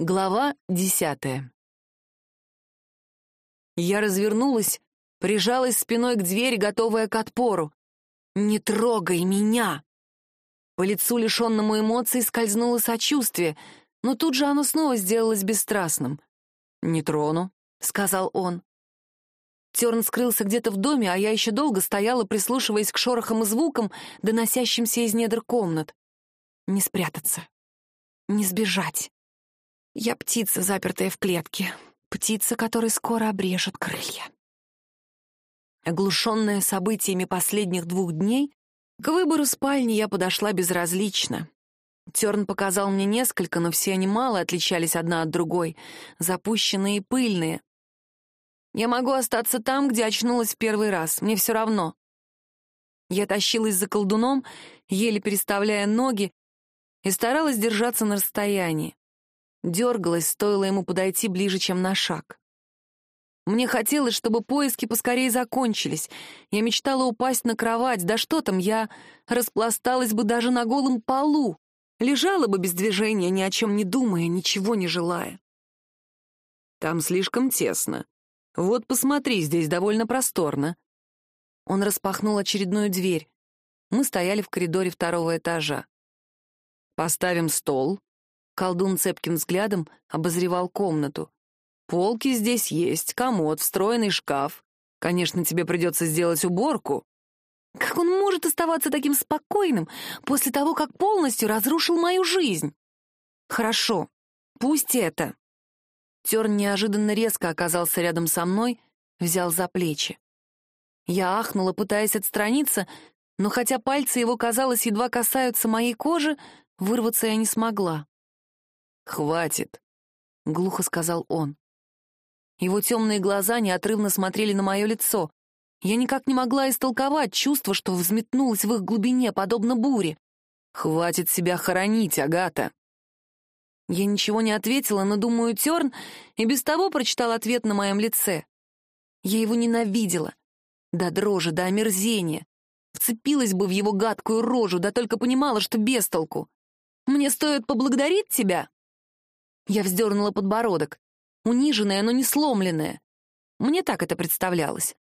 Глава десятая. Я развернулась, прижалась спиной к двери, готовая к отпору. «Не трогай меня!» По лицу, лишенному эмоций, скользнуло сочувствие, но тут же оно снова сделалось бесстрастным. «Не трону», — сказал он. Терн скрылся где-то в доме, а я еще долго стояла, прислушиваясь к шорохам и звукам, доносящимся из недр комнат. Не спрятаться, не сбежать. Я птица, запертая в клетке. Птица, которой скоро обрежут крылья. Оглушенная событиями последних двух дней, к выбору спальни я подошла безразлично. Терн показал мне несколько, но все они мало отличались одна от другой, запущенные и пыльные. Я могу остаться там, где очнулась в первый раз, мне все равно. Я тащилась за колдуном, еле переставляя ноги, и старалась держаться на расстоянии. Дергалась, стоило ему подойти ближе, чем на шаг. Мне хотелось, чтобы поиски поскорее закончились. Я мечтала упасть на кровать, да что там, я распласталась бы даже на голом полу, лежала бы без движения, ни о чем не думая, ничего не желая. «Там слишком тесно. Вот посмотри, здесь довольно просторно». Он распахнул очередную дверь. Мы стояли в коридоре второго этажа. «Поставим стол», Колдун цепким взглядом обозревал комнату. «Полки здесь есть, комод, встроенный шкаф. Конечно, тебе придется сделать уборку». «Как он может оставаться таким спокойным после того, как полностью разрушил мою жизнь?» «Хорошо, пусть это». Терн неожиданно резко оказался рядом со мной, взял за плечи. Я ахнула, пытаясь отстраниться, но хотя пальцы его, казалось, едва касаются моей кожи, вырваться я не смогла. «Хватит», — глухо сказал он. Его темные глаза неотрывно смотрели на мое лицо. Я никак не могла истолковать чувство, что взметнулось в их глубине, подобно буре. «Хватит себя хоронить, Агата!» Я ничего не ответила, но, думаю, Терн и без того прочитал ответ на моем лице. Я его ненавидела. До дрожи, до омерзения. Вцепилась бы в его гадкую рожу, да только понимала, что без толку. «Мне стоит поблагодарить тебя?» Я вздернула подбородок. Униженная, но не сломленная. Мне так это представлялось.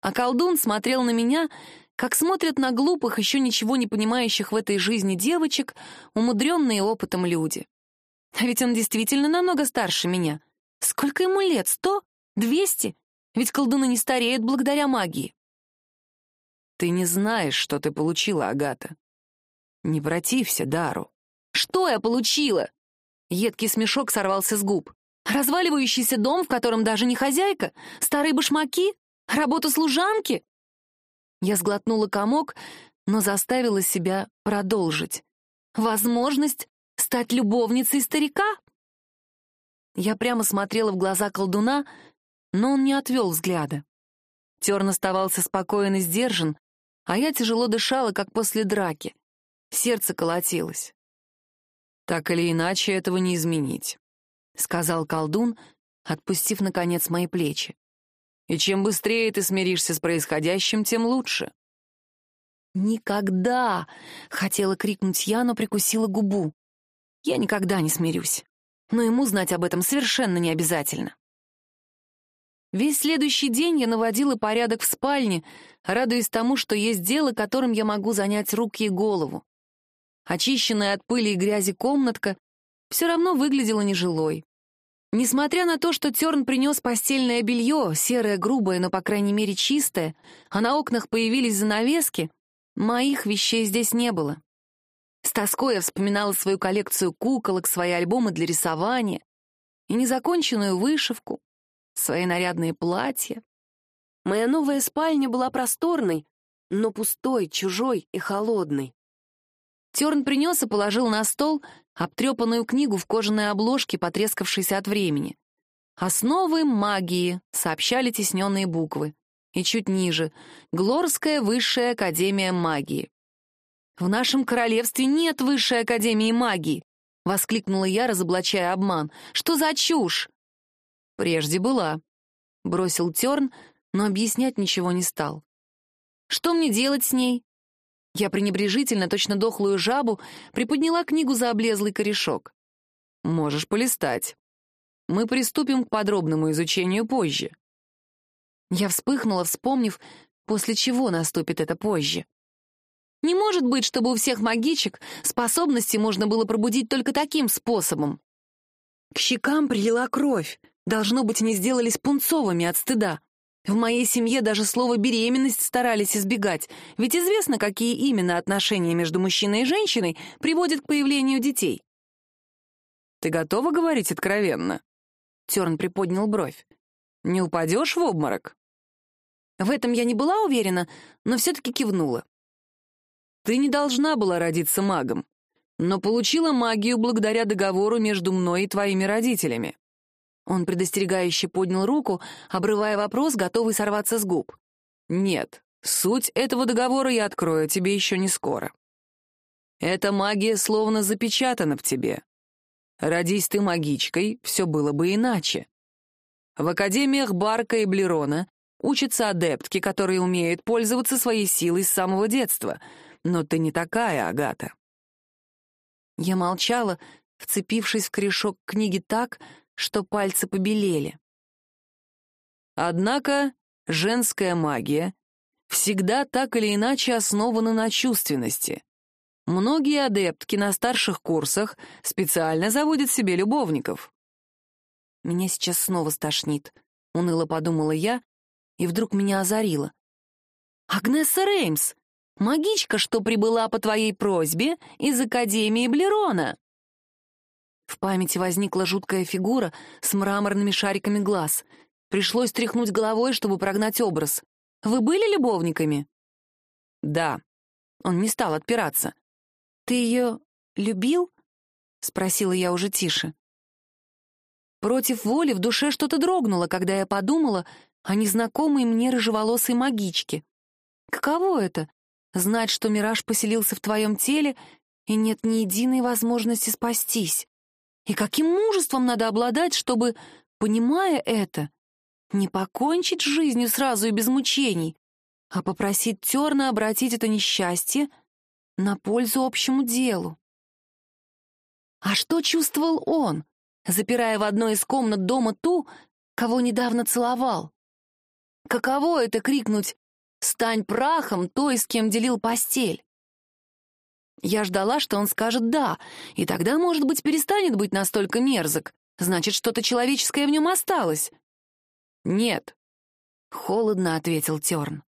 А колдун смотрел на меня, как смотрят на глупых, еще ничего не понимающих в этой жизни девочек, умудренные опытом люди. А ведь он действительно намного старше меня. Сколько ему лет? Сто? Двести? Ведь колдуны не стареют благодаря магии. Ты не знаешь, что ты получила, Агата. Не протився дару. Что я получила? Едкий смешок сорвался с губ. Разваливающийся дом, в котором даже не хозяйка? Старые башмаки? Работа служанки? Я сглотнула комок, но заставила себя продолжить. Возможность стать любовницей старика? Я прямо смотрела в глаза колдуна, но он не отвел взгляда. Терн оставался спокоен и сдержан, а я тяжело дышала, как после драки. Сердце колотилось. «Так или иначе, этого не изменить», — сказал колдун, отпустив, наконец, мои плечи. «И чем быстрее ты смиришься с происходящим, тем лучше». «Никогда!» — хотела крикнуть я, но прикусила губу. «Я никогда не смирюсь. Но ему знать об этом совершенно не обязательно». Весь следующий день я наводила порядок в спальне, радуясь тому, что есть дело, которым я могу занять руки и голову. Очищенная от пыли и грязи комнатка все равно выглядела нежилой. Несмотря на то, что Терн принес постельное белье, серое, грубое, но, по крайней мере, чистое, а на окнах появились занавески, моих вещей здесь не было. С тоской я вспоминала свою коллекцию куколок, свои альбомы для рисования и незаконченную вышивку, свои нарядные платья. Моя новая спальня была просторной, но пустой, чужой и холодной. Терн принес и положил на стол обтрепанную книгу в кожаной обложке, потрескавшейся от времени. «Основы магии», — сообщали тесненные буквы. И чуть ниже — «Глорская высшая академия магии». «В нашем королевстве нет высшей академии магии», — воскликнула я, разоблачая обман. «Что за чушь?» «Прежде была», — бросил Терн, но объяснять ничего не стал. «Что мне делать с ней?» Я пренебрежительно, точно дохлую жабу, приподняла книгу за облезлый корешок. Можешь полистать. Мы приступим к подробному изучению позже. Я вспыхнула, вспомнив, после чего наступит это позже. Не может быть, чтобы у всех магичек способности можно было пробудить только таким способом. К щекам прилила кровь. Должно быть, они сделались пунцовыми от стыда. В моей семье даже слово «беременность» старались избегать, ведь известно, какие именно отношения между мужчиной и женщиной приводят к появлению детей. «Ты готова говорить откровенно?» Терн приподнял бровь. «Не упадешь в обморок?» В этом я не была уверена, но все-таки кивнула. «Ты не должна была родиться магом, но получила магию благодаря договору между мной и твоими родителями. Он предостерегающе поднял руку, обрывая вопрос, готовый сорваться с губ. «Нет, суть этого договора я открою тебе еще не скоро. Эта магия словно запечатана в тебе. Родись ты магичкой, все было бы иначе. В академиях Барка и Блерона учатся адептки, которые умеют пользоваться своей силой с самого детства. Но ты не такая, Агата». Я молчала, вцепившись в корешок книги так, что пальцы побелели. Однако женская магия всегда так или иначе основана на чувственности. Многие адептки на старших курсах специально заводят себе любовников. «Меня сейчас снова стошнит», — уныло подумала я, и вдруг меня озарило. «Агнесса Реймс, магичка, что прибыла по твоей просьбе из Академии Блерона!» В памяти возникла жуткая фигура с мраморными шариками глаз. Пришлось тряхнуть головой, чтобы прогнать образ. «Вы были любовниками?» «Да». Он не стал отпираться. «Ты ее любил?» — спросила я уже тише. Против воли в душе что-то дрогнуло, когда я подумала о незнакомой мне рыжеволосой магичке. Каково это — знать, что мираж поселился в твоем теле, и нет ни единой возможности спастись? И каким мужеством надо обладать, чтобы, понимая это, не покончить с жизнью сразу и без мучений, а попросить Терна обратить это несчастье на пользу общему делу. А что чувствовал он, запирая в одной из комнат дома ту, кого недавно целовал? Каково это крикнуть «Стань прахом той, с кем делил постель»? Я ждала, что он скажет «да», и тогда, может быть, перестанет быть настолько мерзок. Значит, что-то человеческое в нем осталось. «Нет», — холодно ответил Терн.